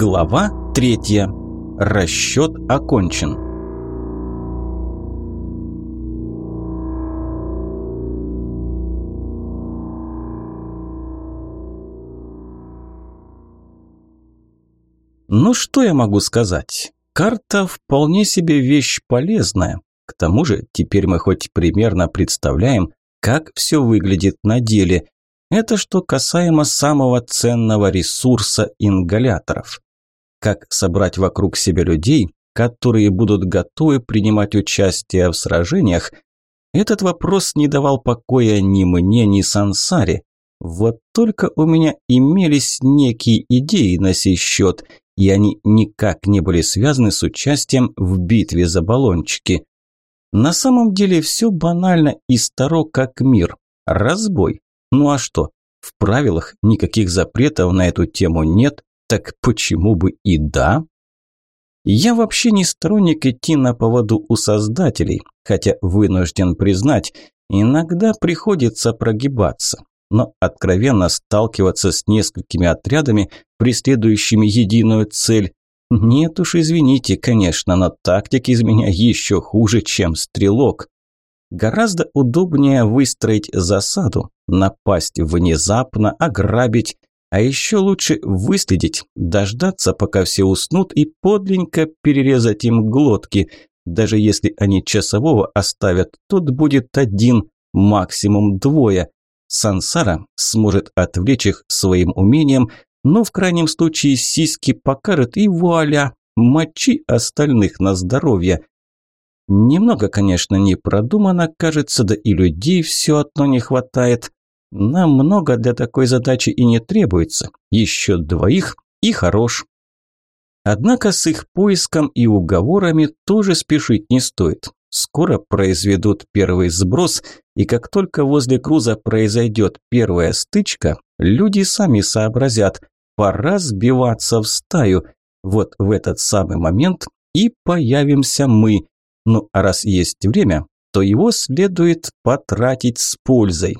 Глава третья. Расчет окончен. Ну что я могу сказать? Карта вполне себе вещь полезная. К тому же теперь мы хоть примерно представляем, как все выглядит на деле. Это что касаемо самого ценного ресурса ингаляторов. Как собрать вокруг себя людей, которые будут готовы принимать участие в сражениях, этот вопрос не давал покоя ни мне, ни Сансаре. Вот только у меня имелись некие идеи на сей счет, и они никак не были связаны с участием в битве за баллончики. На самом деле все банально и старо как мир. Разбой. Ну а что? В правилах никаких запретов на эту тему нет, так почему бы и да? Я вообще не сторонник идти на поводу у создателей, хотя вынужден признать, иногда приходится прогибаться. Но откровенно сталкиваться с несколькими отрядами, преследующими единую цель, нет уж, извините, конечно, но тактик из меня еще хуже, чем стрелок. Гораздо удобнее выстроить засаду, напасть внезапно, ограбить, а еще лучше выследить, дождаться, пока все уснут и подленько перерезать им глотки. Даже если они часового оставят, тот будет один, максимум двое. Сансара сможет отвлечь их своим умением, но в крайнем случае сиськи покажет и вуаля, мочи остальных на здоровье. Немного, конечно, не продумано, кажется, да и людей все одно не хватает. Нам много для такой задачи и не требуется. Еще двоих и хорош. Однако с их поиском и уговорами тоже спешить не стоит. Скоро произведут первый сброс, и как только возле груза произойдет первая стычка, люди сами сообразят, пора сбиваться в стаю. Вот в этот самый момент и появимся мы, ну а раз есть время, то его следует потратить с пользой.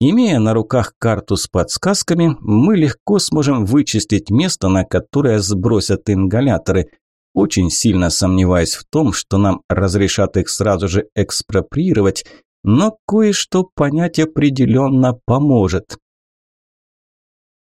Имея на руках карту с подсказками, мы легко сможем вычислить место, на которое сбросят ингаляторы. Очень сильно сомневаюсь в том, что нам разрешат их сразу же экспроприировать, но кое-что понять определенно поможет.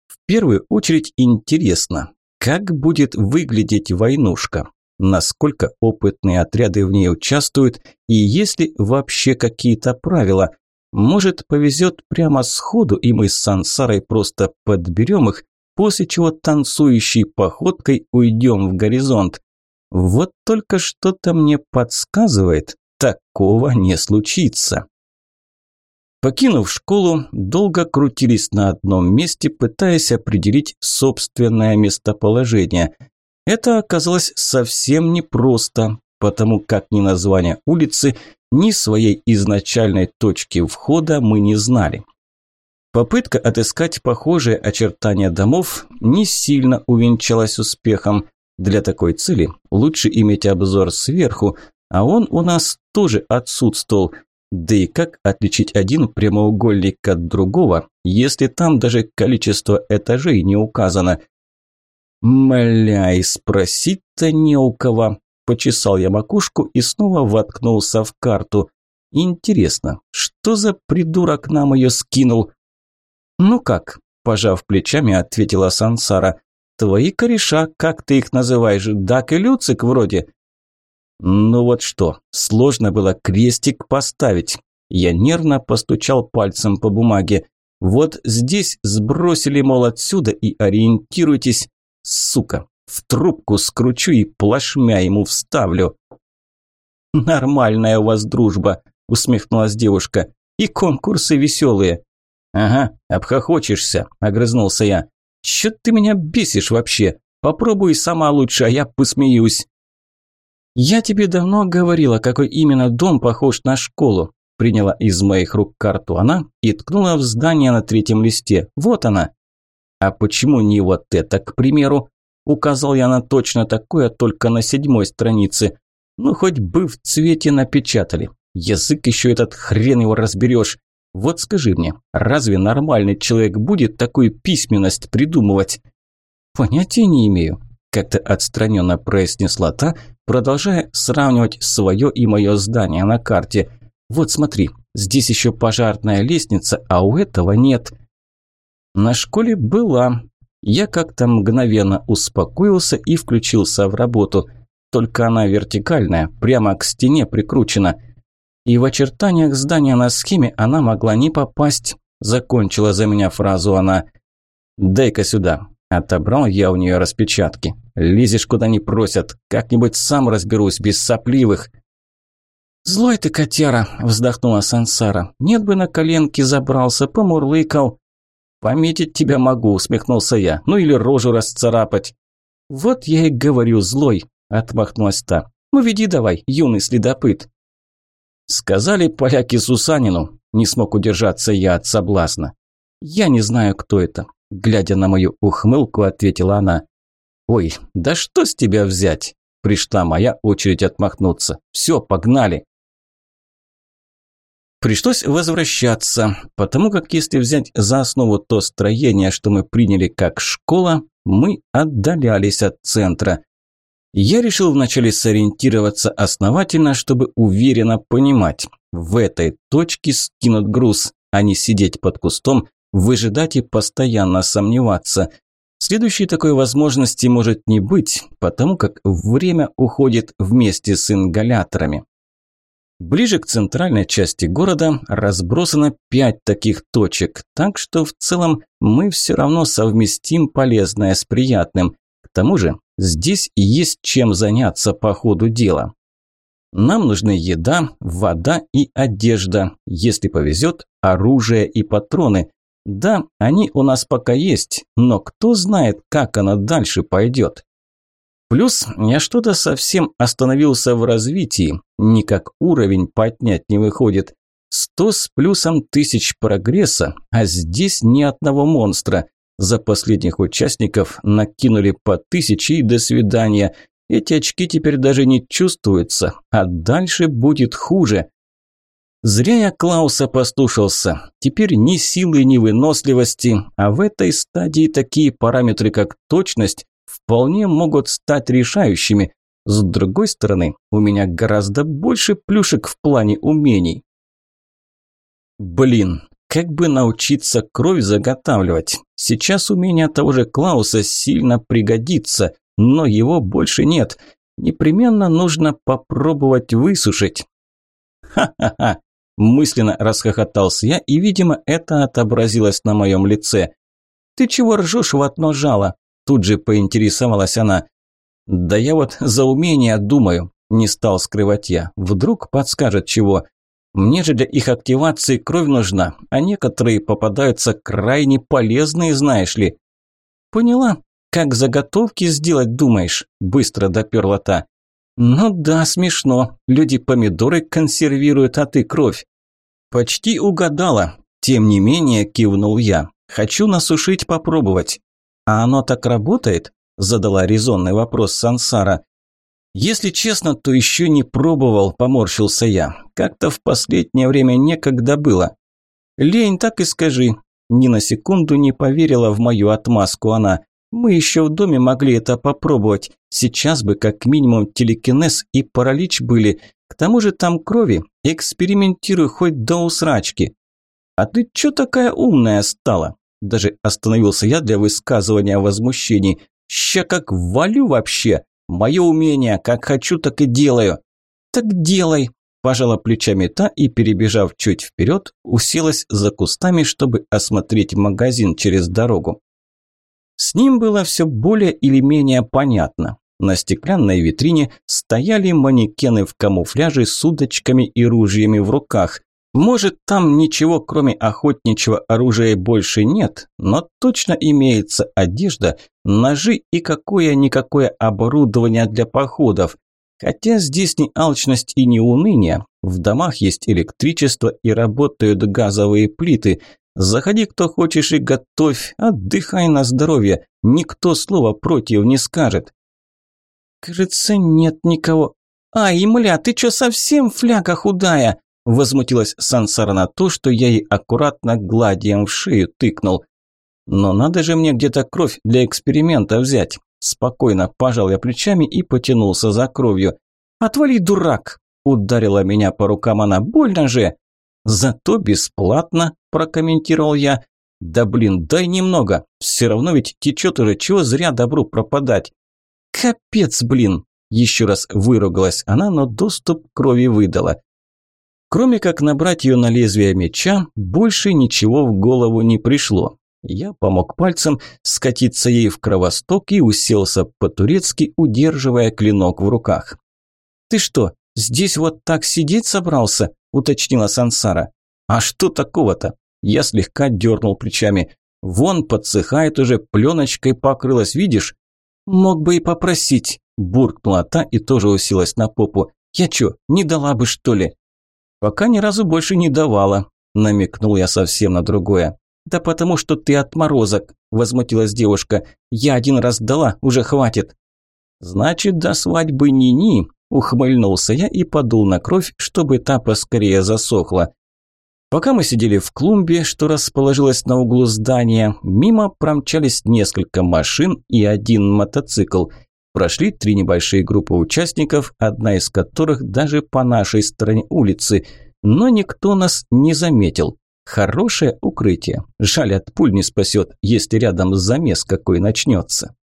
В первую очередь интересно, как будет выглядеть войнушка насколько опытные отряды в ней участвуют и есть ли вообще какие-то правила. Может, повезет прямо сходу, и мы с Сансарой просто подберем их, после чего танцующей походкой уйдем в горизонт. Вот только что-то мне подсказывает, такого не случится. Покинув школу, долго крутились на одном месте, пытаясь определить собственное местоположение. Это оказалось совсем непросто, потому как ни названия улицы, ни своей изначальной точки входа мы не знали. Попытка отыскать похожие очертания домов не сильно увенчалась успехом. Для такой цели лучше иметь обзор сверху, а он у нас тоже отсутствовал. Да и как отличить один прямоугольник от другого, если там даже количество этажей не указано? «Мля, и спросить-то не у кого». Почесал я макушку и снова воткнулся в карту. «Интересно, что за придурок нам ее скинул?» «Ну как?» – пожав плечами, ответила Сансара. «Твои кореша, как ты их называешь, Дак и Люцик вроде?» «Ну вот что, сложно было крестик поставить». Я нервно постучал пальцем по бумаге. «Вот здесь сбросили, мол, отсюда и ориентируйтесь. Сука, в трубку скручу и плашмя ему вставлю. «Нормальная у вас дружба», – усмехнулась девушка. «И конкурсы веселые». «Ага, обхохочешься», – огрызнулся я. «Чё ты меня бесишь вообще? Попробуй сама лучше, а я посмеюсь». «Я тебе давно говорила, какой именно дом похож на школу», – приняла из моих рук карту она и ткнула в здание на третьем листе. «Вот она». «А почему не вот это, к примеру?» Указал я на точно такое, только на седьмой странице. Ну, хоть бы в цвете напечатали. Язык еще этот хрен его разберешь. Вот скажи мне, разве нормальный человек будет такую письменность придумывать? Понятия не имею, как-то отстраненно произнесла та, продолжая сравнивать свое и мое здание на карте. Вот смотри, здесь еще пожарная лестница, а у этого нет. На школе была. Я как-то мгновенно успокоился и включился в работу. Только она вертикальная, прямо к стене прикручена. И в очертаниях здания на схеме она могла не попасть. Закончила за меня фразу она. «Дай-ка сюда». Отобрал я у нее распечатки. «Лезешь куда не просят. Как-нибудь сам разберусь, без сопливых». «Злой ты, котяра!» – вздохнула Сансара. «Нет бы на коленки забрался, помурлыкал». «Пометить тебя могу», – усмехнулся я. «Ну или рожу расцарапать». «Вот я и говорю, злой», – отмахнулась та. «Ну веди давай, юный следопыт». Сказали поляки Сусанину. Не смог удержаться я от соблазна. «Я не знаю, кто это», – глядя на мою ухмылку, ответила она. «Ой, да что с тебя взять?» Пришла моя очередь отмахнуться. «Все, погнали!» Пришлось возвращаться, потому как если взять за основу то строение, что мы приняли как школа, мы отдалялись от центра. Я решил вначале сориентироваться основательно, чтобы уверенно понимать, в этой точке скинут груз, а не сидеть под кустом, выжидать и постоянно сомневаться. Следующей такой возможности может не быть, потому как время уходит вместе с ингаляторами. Ближе к центральной части города разбросано пять таких точек, так что в целом мы все равно совместим полезное с приятным. К тому же здесь есть чем заняться по ходу дела. Нам нужны еда, вода и одежда, если повезет, оружие и патроны. Да, они у нас пока есть, но кто знает, как оно дальше пойдет. Плюс я что-то совсем остановился в развитии, никак уровень поднять не выходит. Сто с плюсом тысяч прогресса, а здесь ни одного монстра. За последних участников накинули по тысяче и до свидания. Эти очки теперь даже не чувствуются, а дальше будет хуже. Зря я Клауса послушался. Теперь ни силы, ни выносливости, а в этой стадии такие параметры, как точность, вполне могут стать решающими. С другой стороны, у меня гораздо больше плюшек в плане умений. Блин, как бы научиться кровь заготавливать? Сейчас умение того же Клауса сильно пригодится, но его больше нет. Непременно нужно попробовать высушить. Ха-ха-ха, мысленно расхохотался я, и, видимо, это отобразилось на моем лице. «Ты чего ржешь в одно жало?» Тут же поинтересовалась она. «Да я вот за умение думаю», – не стал скрывать я. «Вдруг подскажет чего. Мне же для их активации кровь нужна, а некоторые попадаются крайне полезные, знаешь ли». «Поняла. Как заготовки сделать, думаешь?» – быстро доперла та. «Ну да, смешно. Люди помидоры консервируют, а ты кровь». «Почти угадала. Тем не менее, кивнул я. Хочу насушить попробовать. «А оно так работает?» – задала резонный вопрос Сансара. «Если честно, то еще не пробовал», – поморщился я. «Как-то в последнее время некогда было». «Лень, так и скажи». Ни на секунду не поверила в мою отмазку она. «Мы еще в доме могли это попробовать. Сейчас бы как минимум телекинез и паралич были. К тому же там крови. Экспериментируй хоть до усрачки». «А ты чё такая умная стала?» Даже остановился я для высказывания возмущений. «Ща как валю вообще! Мое умение, как хочу, так и делаю!» «Так делай!» Пожала плечами та и, перебежав чуть вперед, уселась за кустами, чтобы осмотреть магазин через дорогу. С ним было все более или менее понятно. На стеклянной витрине стояли манекены в камуфляже с удочками и ружьями в руках. Может, там ничего, кроме охотничьего оружия, больше нет, но точно имеется одежда, ножи и какое-никакое оборудование для походов. Хотя здесь не алчность и не уныние. В домах есть электричество и работают газовые плиты. Заходи, кто хочешь, и готовь, отдыхай на здоровье. Никто слова против не скажет. Кажется, нет никого. Ай, мля, ты чё совсем фляга худая? Возмутилась Сансара на то, что я ей аккуратно гладием в шею тыкнул. Но надо же мне где-то кровь для эксперимента взять. Спокойно пожал я плечами и потянулся за кровью. «Отвали, дурак!» – ударила меня по рукам она. «Больно же!» «Зато бесплатно», – прокомментировал я. «Да блин, дай немного. Все равно ведь течет уже, чего зря добру пропадать». «Капец, блин!» – еще раз выругалась она, но доступ крови выдала. Кроме как набрать ее на лезвие меча, больше ничего в голову не пришло. Я помог пальцем скатиться ей в кровосток и уселся по-турецки, удерживая клинок в руках. «Ты что, здесь вот так сидеть собрался?» – уточнила Сансара. «А что такого-то?» Я слегка дернул плечами. «Вон подсыхает уже, пленочкой покрылась, видишь?» «Мог бы и попросить», – буркнула та и тоже уселась на попу. «Я чё, не дала бы, что ли?» «Пока ни разу больше не давала», – намекнул я совсем на другое. «Да потому что ты отморозок», – возмутилась девушка. «Я один раз дала, уже хватит». «Значит, до свадьбы ни-ни», – ухмыльнулся я и подул на кровь, чтобы та поскорее засохла. Пока мы сидели в клумбе, что расположилась на углу здания, мимо промчались несколько машин и один мотоцикл – Прошли три небольшие группы участников, одна из которых даже по нашей стороне улицы, но никто нас не заметил. Хорошее укрытие. Жаль, от пуль не спасет, если рядом замес какой начнется.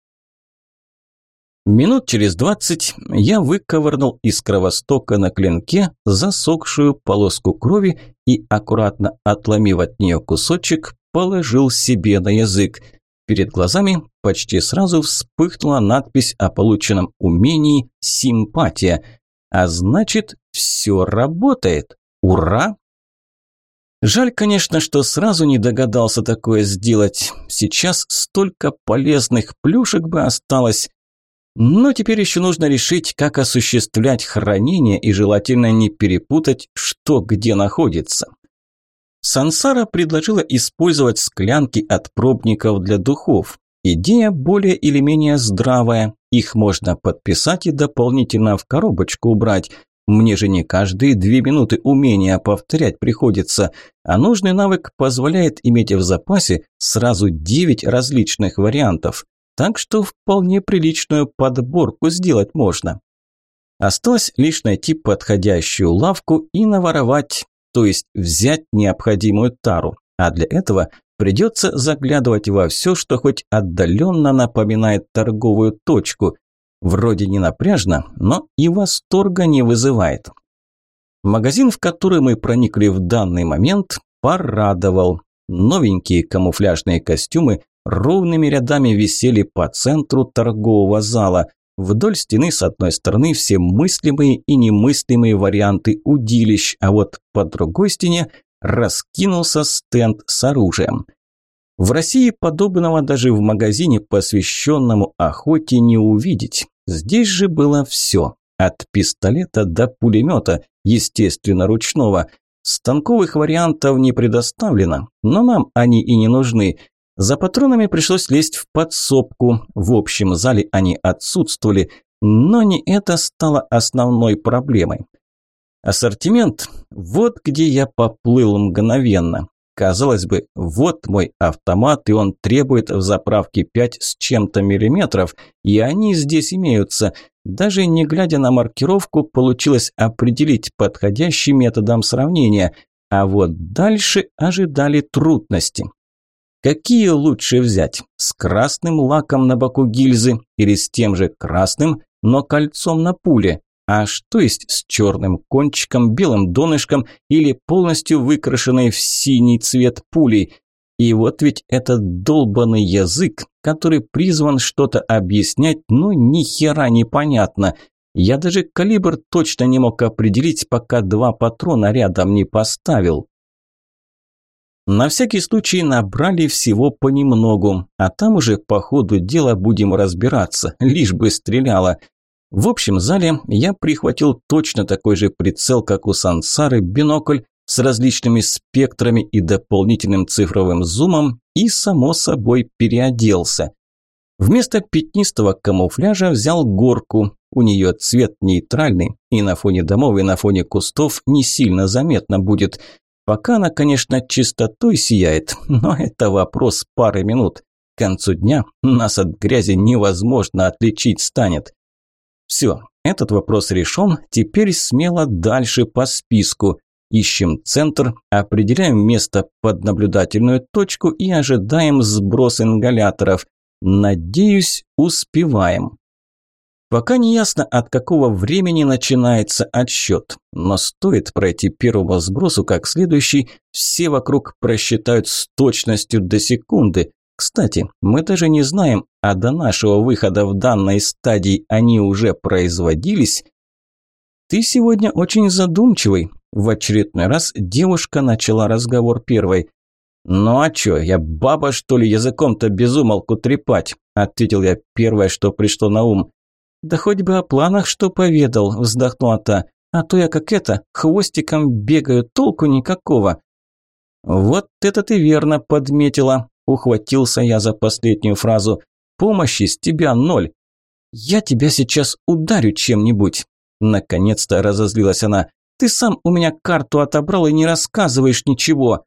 Минут через двадцать я выковырнул из кровостока на клинке засохшую полоску крови и, аккуратно отломив от нее кусочек, положил себе на язык. Перед глазами почти сразу вспыхнула надпись о полученном умении «Симпатия». А значит, все работает. Ура! Жаль, конечно, что сразу не догадался такое сделать. Сейчас столько полезных плюшек бы осталось. Но теперь еще нужно решить, как осуществлять хранение и желательно не перепутать, что где находится. Сансара предложила использовать склянки от пробников для духов. Идея более или менее здравая. Их можно подписать и дополнительно в коробочку убрать. Мне же не каждые две минуты умения повторять приходится, а нужный навык позволяет иметь в запасе сразу девять различных вариантов. Так что вполне приличную подборку сделать можно. Осталось лишь найти подходящую лавку и наворовать то есть взять необходимую тару. А для этого придется заглядывать во все, что хоть отдаленно напоминает торговую точку. Вроде не напряжно, но и восторга не вызывает. Магазин, в который мы проникли в данный момент, порадовал. Новенькие камуфляжные костюмы ровными рядами висели по центру торгового зала. Вдоль стены с одной стороны все мыслимые и немыслимые варианты удилищ, а вот по другой стене раскинулся стенд с оружием. В России подобного даже в магазине, посвященному охоте, не увидеть. Здесь же было все. От пистолета до пулемета, естественно, ручного. Станковых вариантов не предоставлено, но нам они и не нужны. За патронами пришлось лезть в подсобку. В общем зале они отсутствовали, но не это стало основной проблемой. Ассортимент – вот где я поплыл мгновенно. Казалось бы, вот мой автомат, и он требует в заправке 5 с чем-то миллиметров, и они здесь имеются. Даже не глядя на маркировку, получилось определить подходящий методом сравнения. А вот дальше ожидали трудности. Какие лучше взять? С красным лаком на боку гильзы или с тем же красным, но кольцом на пуле? А что есть с черным кончиком, белым донышком или полностью выкрашенной в синий цвет пулей? И вот ведь этот долбанный язык, который призван что-то объяснять, ну ни хера не понятно. Я даже калибр точно не мог определить, пока два патрона рядом не поставил. На всякий случай набрали всего понемногу, а там уже по ходу дела будем разбираться, лишь бы стреляло. В общем зале я прихватил точно такой же прицел, как у Сансары, бинокль с различными спектрами и дополнительным цифровым зумом и, само собой, переоделся. Вместо пятнистого камуфляжа взял горку. У нее цвет нейтральный, и на фоне домов, и на фоне кустов не сильно заметно будет – Пока она, конечно, чистотой сияет, но это вопрос пары минут. К концу дня нас от грязи невозможно отличить станет. Все, этот вопрос решен, теперь смело дальше по списку. Ищем центр, определяем место под наблюдательную точку и ожидаем сброс ингаляторов. Надеюсь, успеваем. Пока не ясно, от какого времени начинается отсчет, но стоит пройти первому сбросу как следующий, все вокруг просчитают с точностью до секунды. Кстати, мы даже не знаем, а до нашего выхода в данной стадии они уже производились. Ты сегодня очень задумчивый. В очередной раз девушка начала разговор первой. «Ну а чё, я баба, что ли, языком-то безумолку трепать?» – ответил я первое, что пришло на ум. «Да хоть бы о планах что поведал», – вздохнула та. «А то я как это, хвостиком бегаю, толку никакого». «Вот это ты верно подметила», – ухватился я за последнюю фразу. «Помощи с тебя ноль». «Я тебя сейчас ударю чем-нибудь». Наконец-то разозлилась она. «Ты сам у меня карту отобрал и не рассказываешь ничего».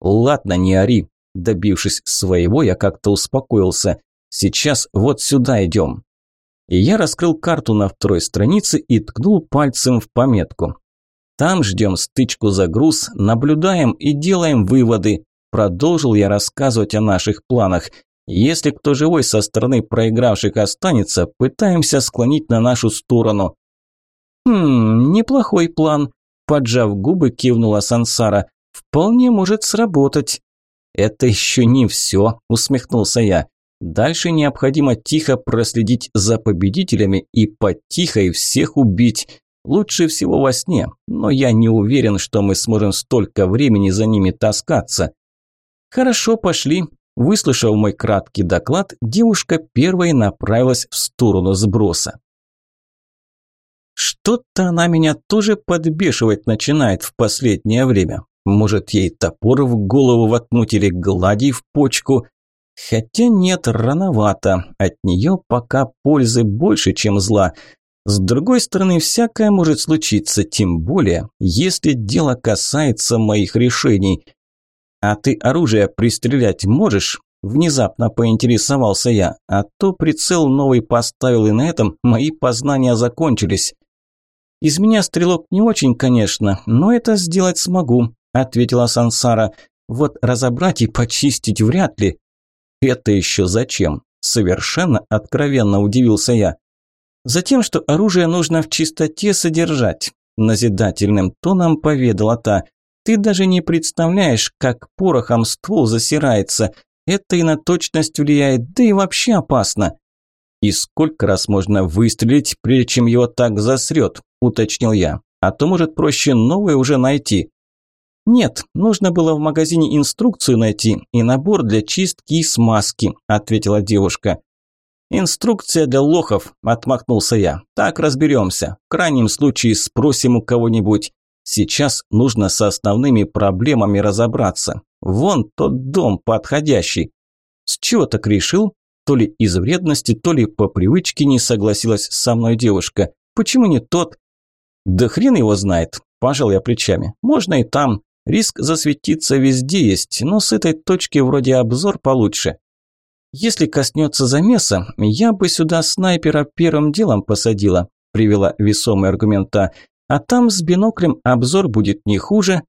«Ладно, не ори». Добившись своего, я как-то успокоился. «Сейчас вот сюда идем». И я раскрыл карту на второй странице и ткнул пальцем в пометку. Там ждем стычку за груз, наблюдаем и делаем выводы. Продолжил я рассказывать о наших планах. Если кто живой со стороны проигравших останется, пытаемся склонить на нашу сторону. Хм, неплохой план. Поджав губы, кивнула Сансара. Вполне может сработать. Это еще не все, усмехнулся я. Дальше необходимо тихо проследить за победителями и потихо всех убить. Лучше всего во сне, но я не уверен, что мы сможем столько времени за ними таскаться. Хорошо, пошли. Выслушав мой краткий доклад, девушка первой направилась в сторону сброса. Что-то она меня тоже подбешивать начинает в последнее время. Может, ей топор в голову воткнуть или глади в почку – Хотя нет, рановато. От нее пока пользы больше, чем зла. С другой стороны, всякое может случиться, тем более, если дело касается моих решений. А ты оружие пристрелять можешь? Внезапно поинтересовался я, а то прицел новый поставил, и на этом мои познания закончились. «Из меня стрелок не очень, конечно, но это сделать смогу», – ответила Сансара. «Вот разобрать и почистить вряд ли. «Это еще зачем?» – совершенно откровенно удивился я. «Затем, что оружие нужно в чистоте содержать», – назидательным тоном поведала та. «Ты даже не представляешь, как порохом ствол засирается. Это и на точность влияет, да и вообще опасно». «И сколько раз можно выстрелить, прежде чем его так засрет?» – уточнил я. «А то, может, проще новое уже найти». «Нет, нужно было в магазине инструкцию найти и набор для чистки и смазки», – ответила девушка. «Инструкция для лохов», – отмахнулся я. «Так разберемся. В крайнем случае спросим у кого-нибудь. Сейчас нужно со основными проблемами разобраться. Вон тот дом подходящий». «С чего так решил?» То ли из вредности, то ли по привычке не согласилась со мной девушка. «Почему не тот?» «Да хрен его знает», – пожал я плечами. «Можно и там. Риск засветиться везде есть, но с этой точки вроде обзор получше. Если коснется замеса, я бы сюда снайпера первым делом посадила, привела весомый аргумента. А там с биноклем обзор будет не хуже.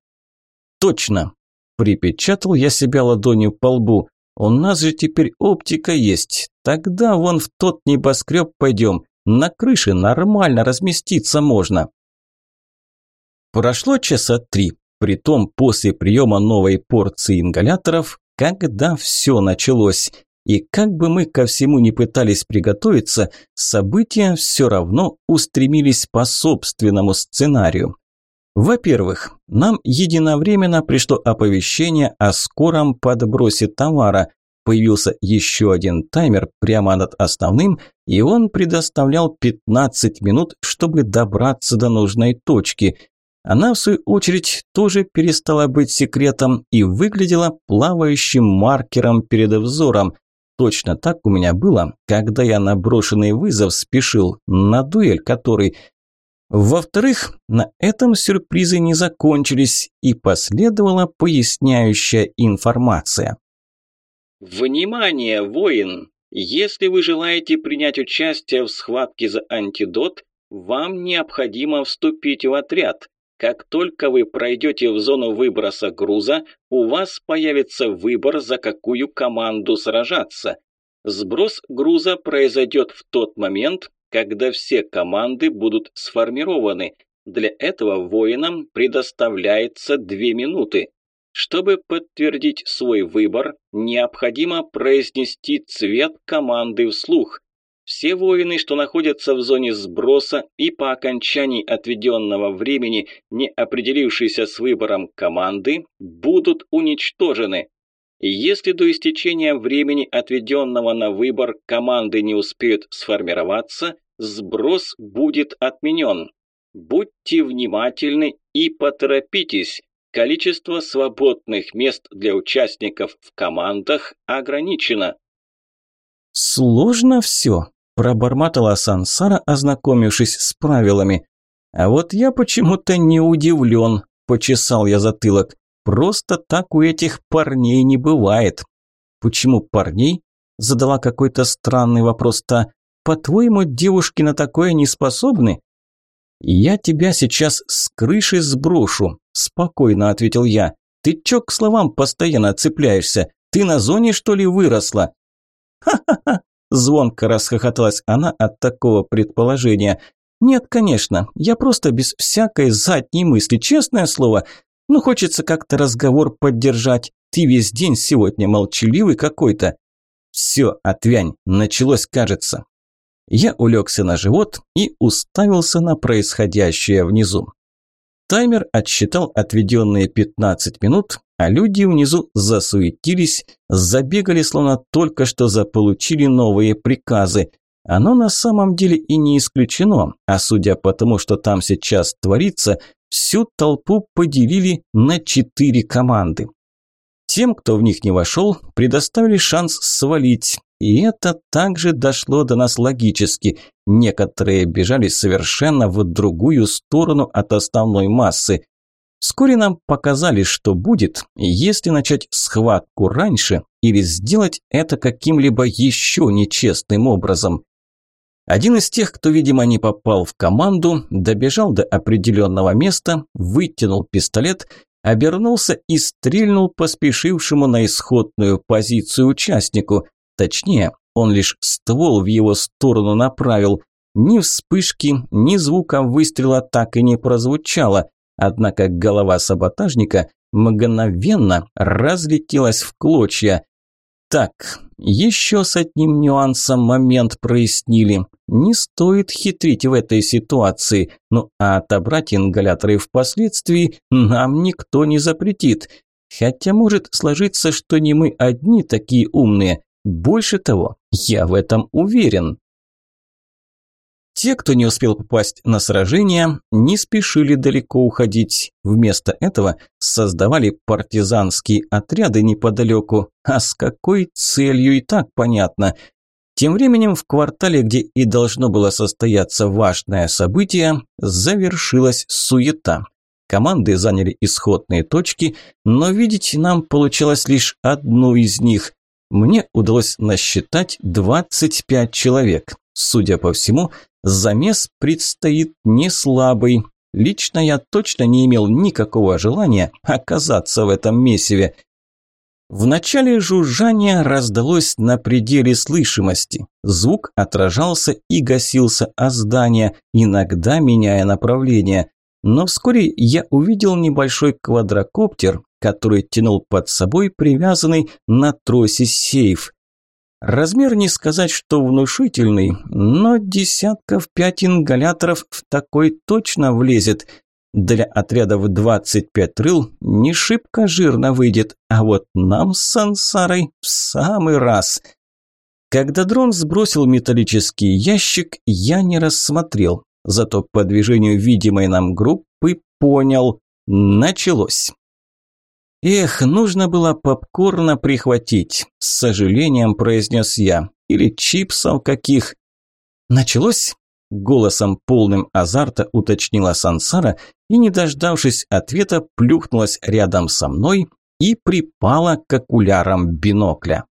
Точно. Припечатал я себя ладонью по лбу. У нас же теперь оптика есть. Тогда вон в тот небоскреб пойдем. На крыше нормально разместиться можно. Прошло часа три. Притом после приема новой порции ингаляторов, когда все началось. И как бы мы ко всему не пытались приготовиться, события все равно устремились по собственному сценарию. Во-первых, нам единовременно пришло оповещение о скором подбросе товара. Появился еще один таймер прямо над основным, и он предоставлял 15 минут, чтобы добраться до нужной точки – она, в свою очередь, тоже перестала быть секретом и выглядела плавающим маркером перед взором. Точно так у меня было, когда я на брошенный вызов спешил, на дуэль который... Во-вторых, на этом сюрпризы не закончились и последовала поясняющая информация. Внимание, воин! Если вы желаете принять участие в схватке за антидот, вам необходимо вступить в отряд. Как только вы пройдете в зону выброса груза, у вас появится выбор, за какую команду сражаться. Сброс груза произойдет в тот момент, когда все команды будут сформированы. Для этого воинам предоставляется две минуты. Чтобы подтвердить свой выбор, необходимо произнести цвет команды вслух. Все воины, что находятся в зоне сброса и по окончании отведенного времени, не определившиеся с выбором команды, будут уничтожены. Если до истечения времени, отведенного на выбор, команды не успеют сформироваться, сброс будет отменен. Будьте внимательны и поторопитесь. Количество свободных мест для участников в командах ограничено. «Сложно все», – пробормотала Сансара, ознакомившись с правилами. «А вот я почему-то не удивлен», – почесал я затылок. «Просто так у этих парней не бывает». «Почему парней?» – задала какой-то странный вопрос-то. «По-твоему, девушки на такое не способны?» «Я тебя сейчас с крыши сброшу», – спокойно ответил я. «Ты чё к словам постоянно цепляешься? Ты на зоне, что ли, выросла?» «Ха-ха-ха!» – звонко расхохоталась она от такого предположения. «Нет, конечно, я просто без всякой задней мысли, честное слово. Ну, хочется как-то разговор поддержать. Ты весь день сегодня молчаливый какой-то». «Все, отвянь, началось, кажется». Я улегся на живот и уставился на происходящее внизу. Таймер отсчитал отведенные 15 минут, а люди внизу засуетились, забегали, словно только что заполучили новые приказы. Оно на самом деле и не исключено, а судя по тому, что там сейчас творится, всю толпу поделили на четыре команды. Тем, кто в них не вошел, предоставили шанс свалить, и это также дошло до нас логически. Некоторые бежали совершенно в другую сторону от основной массы. Вскоре нам показали, что будет, если начать схватку раньше или сделать это каким-либо еще нечестным образом. Один из тех, кто, видимо, не попал в команду, добежал до определенного места, вытянул пистолет, обернулся и стрельнул поспешившему на исходную позицию участнику. Точнее, он лишь ствол в его сторону направил. Ни вспышки, ни звука выстрела так и не прозвучало, однако голова саботажника мгновенно разлетелась в клочья. Так, еще с одним нюансом момент прояснили. Не стоит хитрить в этой ситуации, ну а отобрать ингаляторы впоследствии нам никто не запретит. Хотя может сложиться, что не мы одни такие умные. Больше того, я в этом уверен. Те, кто не успел попасть на сражение, не спешили далеко уходить. Вместо этого создавали партизанские отряды неподалеку. А с какой целью и так понятно. Тем временем в квартале, где и должно было состояться важное событие, завершилась суета. Команды заняли исходные точки, но видеть нам получилось лишь одну из них. Мне удалось насчитать 25 человек. Судя по всему, замес предстоит не слабый. Лично я точно не имел никакого желания оказаться в этом месиве. Начале жужжания раздалось на пределе слышимости. Звук отражался и гасился о здание, иногда меняя направление. Но вскоре я увидел небольшой квадрокоптер, который тянул под собой привязанный на тросе сейф. Размер не сказать, что внушительный, но десятков пять ингаляторов в такой точно влезет. Для отряда в 25 рыл не шибко жирно выйдет, а вот нам с Сансарой в самый раз. Когда дрон сбросил металлический ящик, я не рассмотрел, зато по движению видимой нам группы понял – началось. «Эх, нужно было попкорна прихватить», – с сожалением произнес я. «Или чипсов каких». «Началось?» голосом полным азарта уточнила Сансара и, не дождавшись ответа, плюхнулась рядом со мной и припала к окулярам бинокля.